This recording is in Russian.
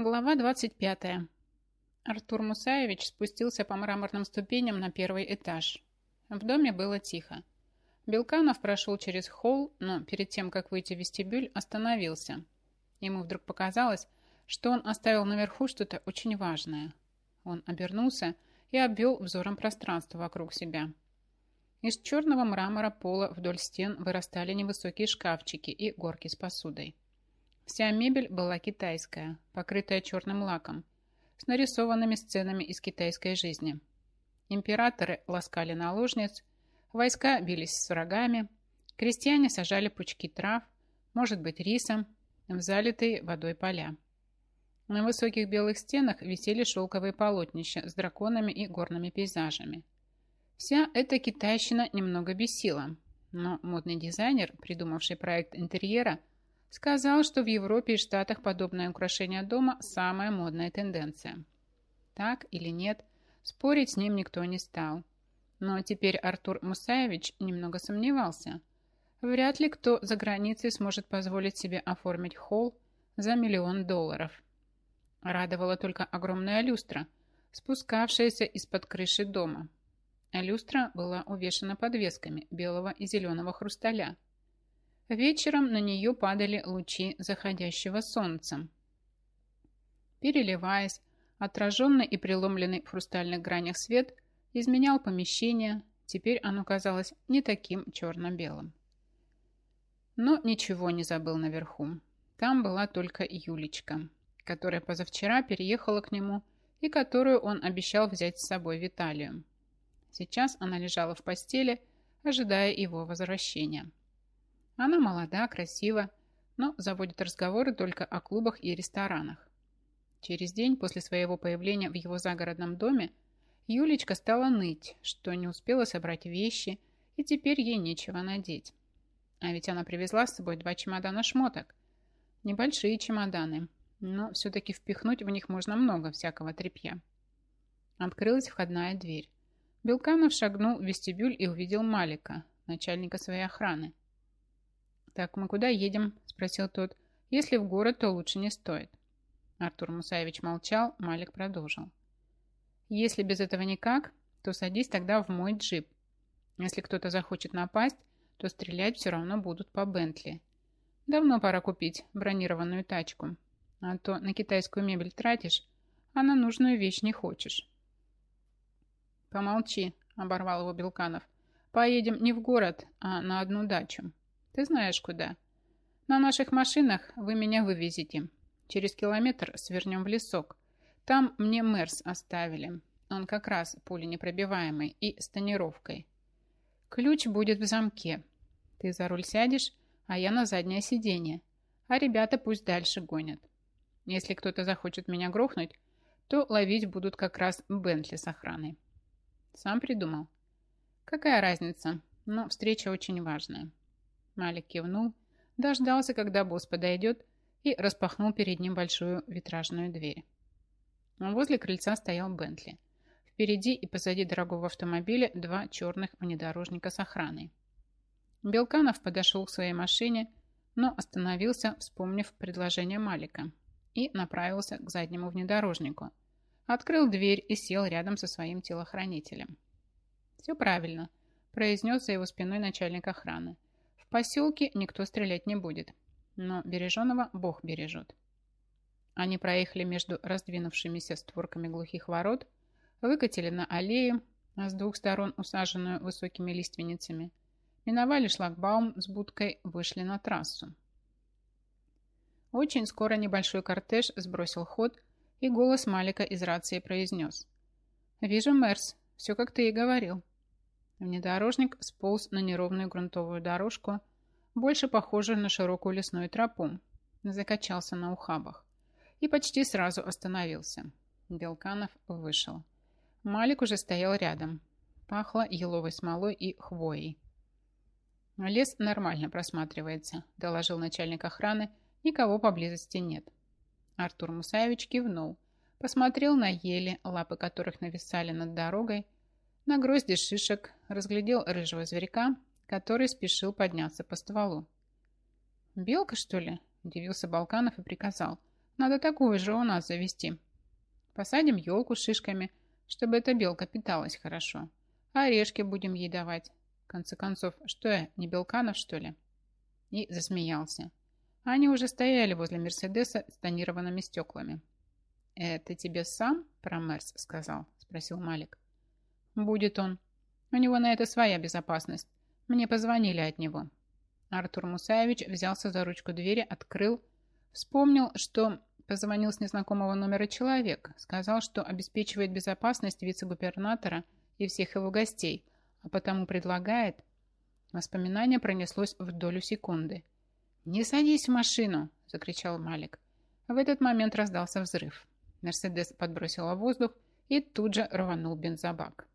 Глава 25. Артур Мусаевич спустился по мраморным ступеням на первый этаж. В доме было тихо. Белканов прошел через холл, но перед тем, как выйти в вестибюль, остановился. Ему вдруг показалось, что он оставил наверху что-то очень важное. Он обернулся и обвел взором пространство вокруг себя. Из черного мрамора пола вдоль стен вырастали невысокие шкафчики и горки с посудой. Вся мебель была китайская, покрытая черным лаком, с нарисованными сценами из китайской жизни. Императоры ласкали наложниц, войска бились с врагами, крестьяне сажали пучки трав, может быть рисом, в залитые водой поля. На высоких белых стенах висели шелковые полотнища с драконами и горными пейзажами. Вся эта китайщина немного бесила, но модный дизайнер, придумавший проект интерьера, Сказал, что в Европе и Штатах подобное украшение дома – самая модная тенденция. Так или нет, спорить с ним никто не стал. Но теперь Артур Мусаевич немного сомневался. Вряд ли кто за границей сможет позволить себе оформить холл за миллион долларов. Радовала только огромная люстра, спускавшаяся из-под крыши дома. Люстра была увешана подвесками белого и зеленого хрусталя – Вечером на нее падали лучи заходящего солнца. Переливаясь, отраженный и преломленный в хрустальных гранях свет изменял помещение, теперь оно казалось не таким черно-белым. Но ничего не забыл наверху. Там была только Юлечка, которая позавчера переехала к нему и которую он обещал взять с собой в. Сейчас она лежала в постели, ожидая его возвращения. Она молода, красива, но заводит разговоры только о клубах и ресторанах. Через день после своего появления в его загородном доме Юлечка стала ныть, что не успела собрать вещи, и теперь ей нечего надеть. А ведь она привезла с собой два чемодана шмоток. Небольшие чемоданы, но все-таки впихнуть в них можно много всякого тряпья. Открылась входная дверь. Белканов шагнул в вестибюль и увидел Малика, начальника своей охраны. «Так мы куда едем?» – спросил тот. «Если в город, то лучше не стоит». Артур Мусаевич молчал, Малик продолжил. «Если без этого никак, то садись тогда в мой джип. Если кто-то захочет напасть, то стрелять все равно будут по Бентли. Давно пора купить бронированную тачку, а то на китайскую мебель тратишь, а на нужную вещь не хочешь». «Помолчи», – оборвал его Белканов. «Поедем не в город, а на одну дачу. Ты знаешь куда. На наших машинах вы меня вывезете. Через километр свернем в лесок. Там мне Мерс оставили. Он как раз пуленепробиваемый и с тонировкой. Ключ будет в замке. Ты за руль сядешь, а я на заднее сиденье. А ребята пусть дальше гонят. Если кто-то захочет меня грохнуть, то ловить будут как раз Бентли с охраной. Сам придумал. Какая разница, но встреча очень важная. Малик кивнул, дождался, когда босс подойдет, и распахнул перед ним большую витражную дверь. Возле крыльца стоял Бентли. Впереди и позади дорогого автомобиля два черных внедорожника с охраной. Белканов подошел к своей машине, но остановился, вспомнив предложение Малика, и направился к заднему внедорожнику. Открыл дверь и сел рядом со своим телохранителем. «Все правильно», – произнес за его спиной начальник охраны – поселке никто стрелять не будет, но береженого Бог бережет. Они проехали между раздвинувшимися створками глухих ворот, выкатили на аллею, с двух сторон усаженную высокими лиственницами, миновали шлагбаум с будкой, вышли на трассу. Очень скоро небольшой кортеж сбросил ход, и голос Малика из рации произнес. «Вижу, Мерс, все как ты и говорил. Внедорожник сполз на неровную грунтовую дорожку, больше похожую на широкую лесную тропу, закачался на ухабах и почти сразу остановился. Белканов вышел. Малик уже стоял рядом. Пахло еловой смолой и хвоей. «Лес нормально просматривается», – доложил начальник охраны. «Никого поблизости нет». Артур Мусаевич кивнул, посмотрел на ели, лапы которых нависали над дорогой, на грозди шишек разглядел рыжего зверька, который спешил подняться по стволу. «Белка, что ли?» – удивился Балканов и приказал. Надо такую же у нас завести. Посадим елку шишками, чтобы эта белка питалась хорошо. Орешки будем ей давать. В конце концов, что я, не Белканов, что ли?» И засмеялся. Они уже стояли возле Мерседеса с тонированными стеклами. «Это тебе сам про Мерс сказал?» – спросил Малик. «Будет он. У него на это своя безопасность. Мне позвонили от него». Артур Мусаевич взялся за ручку двери, открыл, вспомнил, что позвонил с незнакомого номера человек, сказал, что обеспечивает безопасность вице-губернатора и всех его гостей, а потому предлагает... Воспоминание пронеслось в долю секунды. «Не садись в машину!» – закричал Малик. В этот момент раздался взрыв. Мерседес подбросила воздух и тут же рванул бензобак.